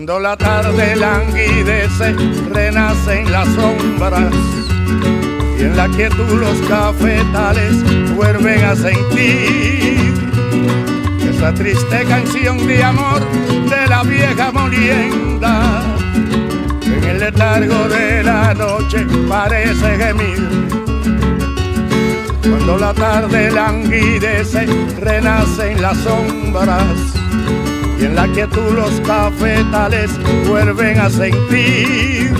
Cuando la tarde languidece, renacen las sombras y en la quietud los cafetales vuelven a sentir esa triste canción de amor de la vieja molienda. En el letargo de la noche parece gemir. Cuando la tarde languidece, renacen las sombras la quietud los cafetales vuelven a sentir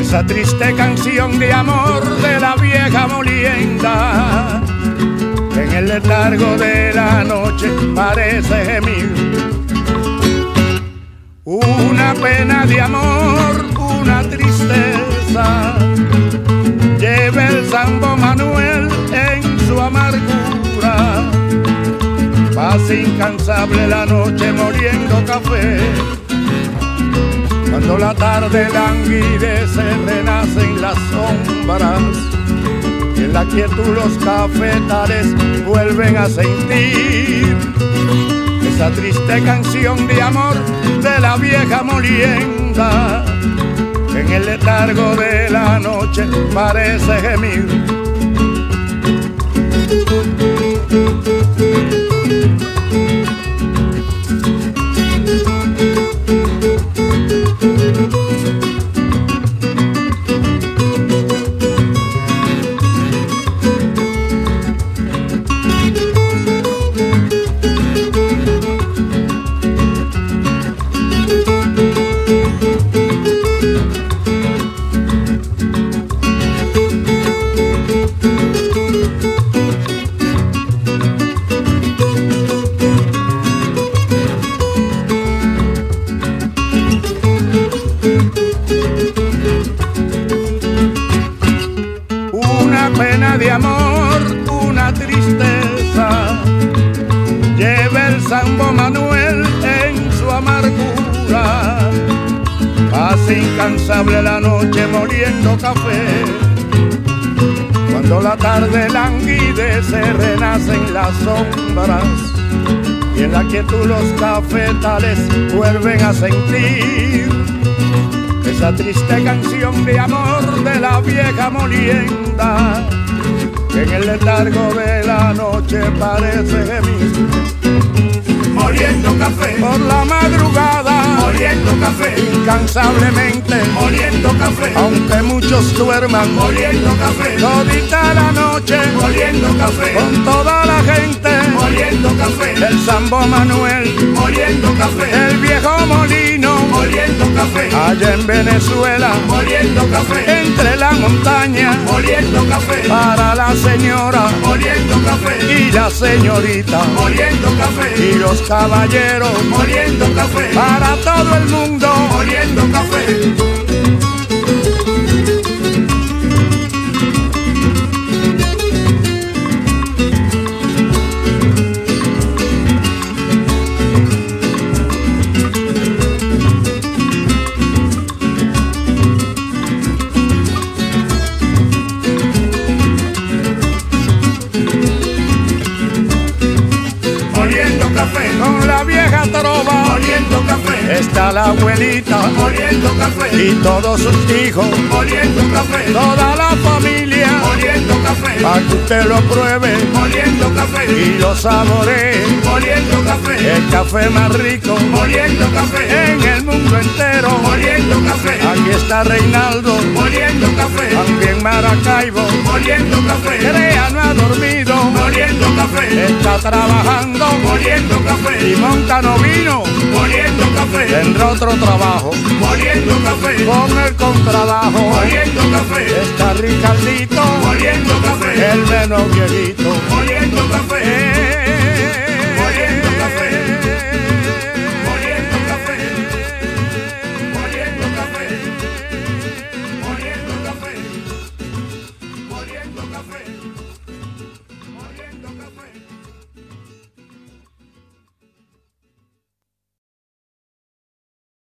esa triste canción de amor de la vieja molienda. En el letargo de la noche parece gemir una pena de amor, una tristeza. Lleva el Sambo Incansable la noche moliendo café. Cuando la tarde languidece, renacen las sombras. Y en la quietud los cafetales vuelven a sentir esa triste canción de amor de la vieja molienda. En el letargo de la noche parece gemir incansable la noche moliendo café. Cuando la tarde languidece renacen las sombras y en la quietud los cafetales vuelven a sentir esa triste canción de amor de la vieja molienda que en el letargo de la noche parece gemir moliendo café por la madrugada moliendo café incansablemente moliendo café aunque muchos duerman moliendo café todita la noche moliendo café con toda la gente moliendo café el Sambo Manuel moliendo café el viejo molino moliendo café allá en Venezuela moliendo café entre la montaña moliendo café para la señora moliendo café y la señorita moliendo café y los caballeros moliendo moliendo café con la vieja trova moliendo café está la abuelita moliendo café y todos sus hijos moliendo café toda la familia moliendo café para que usted lo pruebe moliendo café y lo saboree moliendo café el café más rico moliendo café en el mundo entero moliendo café aquí está Reinaldo moliendo café también Maracaibo moliendo café Crea no ha dormido moliendo café. Está trabajando moliendo café. y Monta no vino. Moliendo café. Tendrá otro trabajo. Moliendo café. Con el contrabajo. Moliendo café. Está Ricardito. Moliendo café. El menos viejito friend.